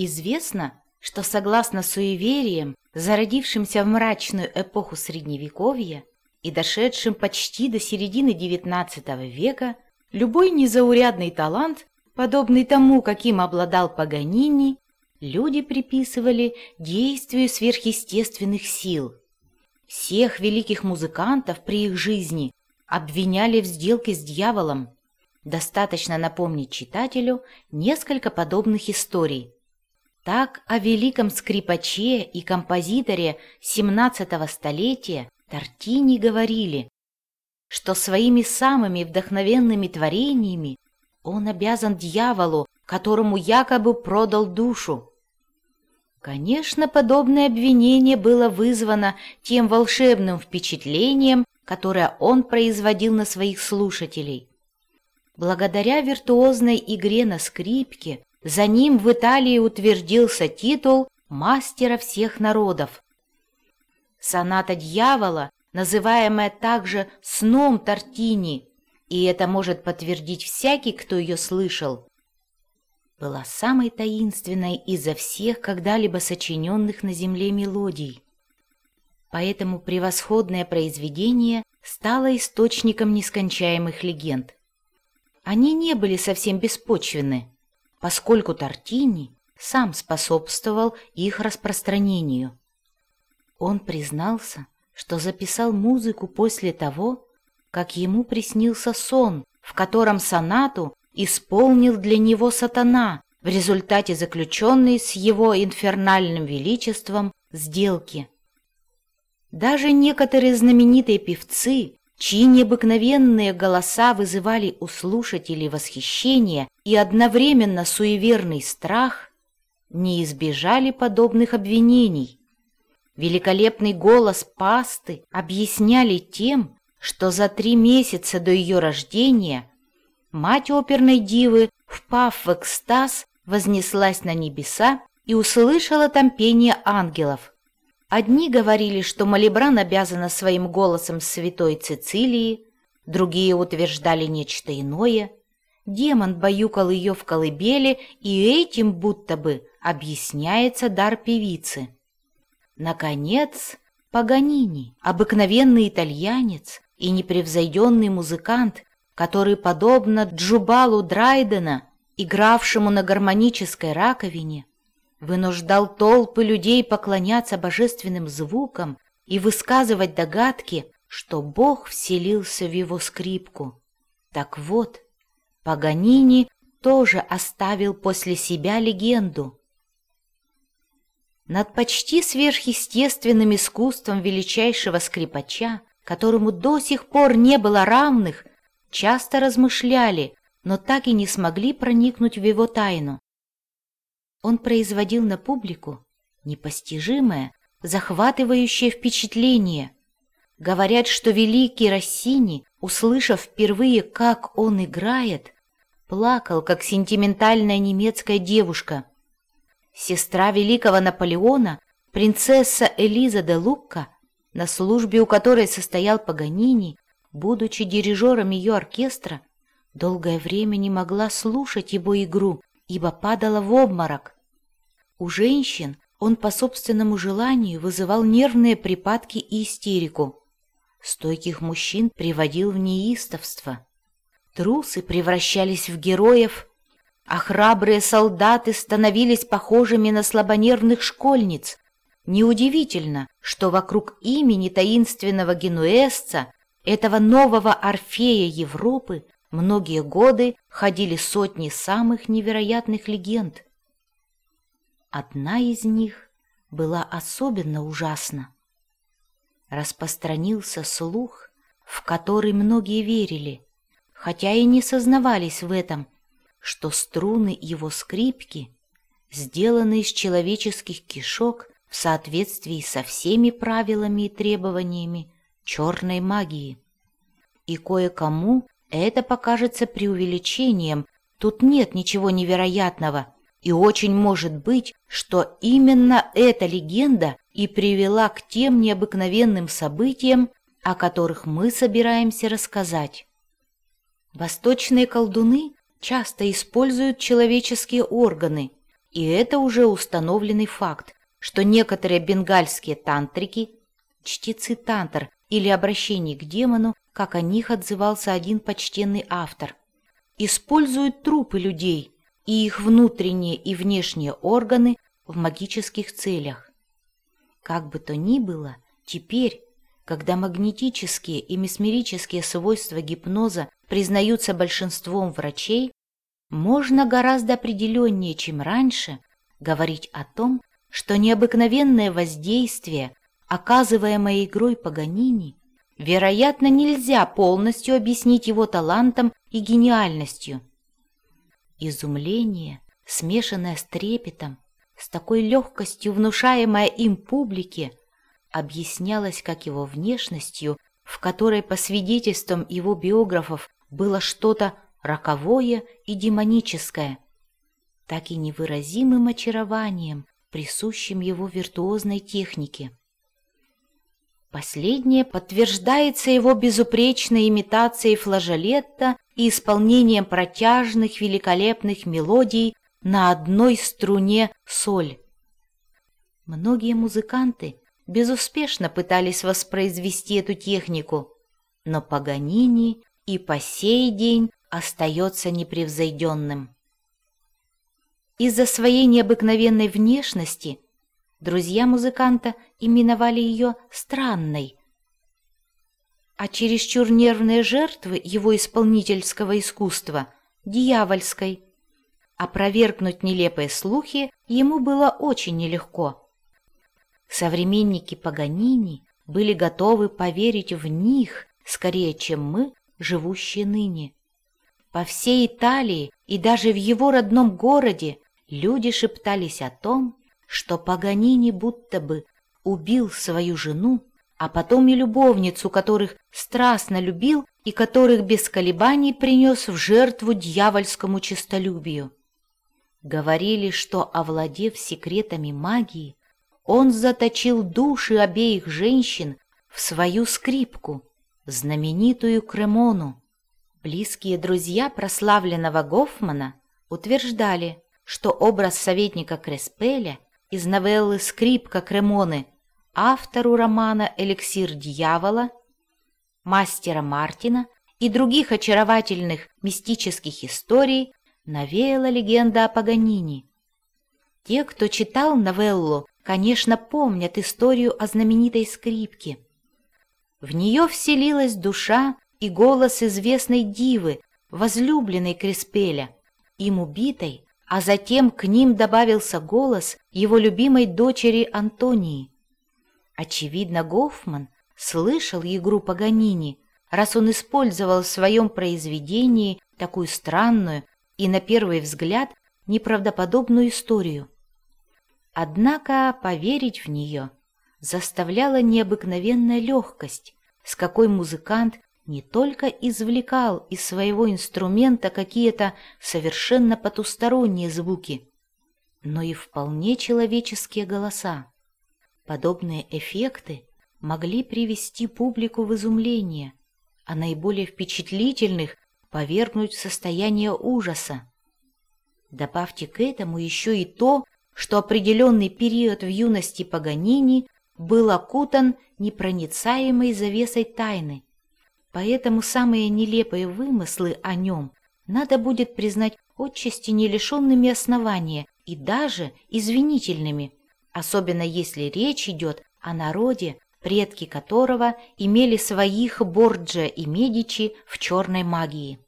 Известно, что согласно суевериям, зародившимся в мрачную эпоху Средневековья и дошедшим почти до середины XIX века, любой незаурядный талант, подобный тому, каким обладал Паганини, люди приписывали действию сверхъестественных сил. Всех великих музыкантов при их жизни обвиняли в сделке с дьяволом. Достаточно напомнить читателю несколько подобных историй. Так о великом скрипаче и композиторе XVII столетия Тортини говорили, что своими самыми вдохновенными творениями он обязан дьяволу, которому якобы продал душу. Конечно, подобное обвинение было вызвано тем волшебным впечатлением, которое он производил на своих слушателей. Благодаря виртуозной игре на скрипке за ним в Италии утвердился титул мастера всех народов. Соната дьявола, называемая также «сном Тортини», и это может подтвердить всякий, кто ее слышал, была самой таинственной изо всех когда-либо сочиненных на земле мелодий. Поэтому превосходное произведение стало источником нескончаемых легенд. Они не были совсем беспочвенны, поскольку Тортини сам способствовал их распространению. Он признался, что записал музыку после того, как ему приснился сон, в котором сонату исполнил для него сатана в результате заключенной с его инфернальным величеством сделки. Даже некоторые знаменитые певцы, чьи необыкновенные голоса вызывали у слушателей восхищение и одновременно суеверный страх, не избежали подобных обвинений. Великолепный голос пасты объясняли тем, что за три месяца до ее рождения Мать оперной дивы, впав в экстаз, вознеслась на небеса и услышала там пение ангелов. Одни говорили, что Малибран обязана своим голосом святой Цицилии, другие утверждали нечто иное. Демон баюкал ее в колыбели, и этим будто бы объясняется дар певицы. Наконец, Паганини, обыкновенный итальянец и непревзойденный музыкант, который, подобно Джубалу Драйдена, игравшему на гармонической раковине, вынуждал толпы людей поклоняться божественным звукам и высказывать догадки, что Бог вселился в его скрипку. Так вот, Паганини тоже оставил после себя легенду. Над почти сверхъестественным искусством величайшего скрипача, которому до сих пор не было равных, часто размышляли, но так и не смогли проникнуть в его тайну. Он производил на публику непостижимое, захватывающее впечатление. Говорят, что великий Россини, услышав впервые, как он играет, плакал, как сентиментальная немецкая девушка. Сестра великого Наполеона, принцесса Элиза де Лукка, на службе у которой состоял Паганини, будучи дирижером ее оркестра, долгое время не могла слушать его игру, ибо падала в обморок. У женщин он по собственному желанию вызывал нервные припадки и истерику. Стойких мужчин приводил в неистовство. Трусы превращались в героев, а храбрые солдаты становились похожими на слабонервных школьниц. Неудивительно, что вокруг имени таинственного генуэзца этого нового Орфея Европы многие годы ходили сотни самых невероятных легенд. Одна из них была особенно ужасна. Распространился слух, в который многие верили, хотя и не сознавались в этом, что струны его скрипки сделаны из человеческих кишок в соответствии со всеми правилами и требованиями черной магии. И кое-кому это покажется преувеличением, тут нет ничего невероятного, и очень может быть, что именно эта легенда и привела к тем необыкновенным событиям, о которых мы собираемся рассказать. Восточные колдуны часто используют человеческие органы И это уже установленный факт, что некоторые бенгальские тантрики, чтецы тантр или обращение к демону, как о них отзывался один почтенный автор, используют трупы людей и их внутренние и внешние органы в магических целях. Как бы то ни было, теперь, когда магнетические и месмерические свойства гипноза признаются большинством врачей, можно гораздо определеннее, чем раньше, говорить о том, что необыкновенное воздействие, оказываемое игрой Паганини, вероятно, нельзя полностью объяснить его талантом и гениальностью. Изумление, смешанное с трепетом, с такой легкостью внушаемое им публике, объяснялось как его внешностью, в которой, по свидетельствам его биографов, было что-то роковое и демоническое, так и невыразимым очарованием, присущим его виртуозной технике. Последнее подтверждается его безупречной имитацией флажолетта и исполнением протяжных великолепных мелодий на одной струне соль. Многие музыканты безуспешно пытались воспроизвести эту технику, но Паганини и по сей день остается непревзойденным. Из-за своей необыкновенной внешности друзья музыканта именовали ее «странной», а чересчур нервные жертвы его исполнительского искусства – дьявольской. Опровергнуть нелепые слухи ему было очень нелегко. Современники Паганини были готовы поверить в них скорее, чем мы, живущие ныне. По всей Италии и даже в его родном городе люди шептались о том, что Паганини будто бы убил свою жену, а потом и любовницу, которых страстно любил и которых без колебаний принес в жертву дьявольскому честолюбию. Говорили, что, овладев секретами магии, он заточил души обеих женщин в свою скрипку, знаменитую Кремону. Близкие друзья прославленного Гофмана утверждали, что образ советника Креспеля из новеллы «Скрипка Кремоны» автору романа «Эликсир дьявола», мастера Мартина и других очаровательных мистических историй навеяла легенда о Паганини. Те, кто читал новеллу, конечно, помнят историю о знаменитой скрипке. В нее вселилась душа и голос известной дивы, возлюбленной Креспеля, им убитой, а затем к ним добавился голос его любимой дочери Антонии. Очевидно, Гофман слышал игру Паганини, раз он использовал в своем произведении такую странную и, на первый взгляд, неправдоподобную историю. Однако поверить в нее заставляла необыкновенная легкость, с какой музыкант не только извлекал из своего инструмента какие-то совершенно потусторонние звуки, но и вполне человеческие голоса. Подобные эффекты могли привести публику в изумление, а наиболее впечатлительных повергнуть в состояние ужаса. Добавьте к этому еще и то, что определенный период в юности Паганини был окутан непроницаемой завесой тайны, Поэтому самые нелепые вымыслы о нем надо будет признать отчасти не лишенными основания и даже извинительными, особенно если речь идет о народе, предки которого имели своих Борджа и Медичи в черной магии.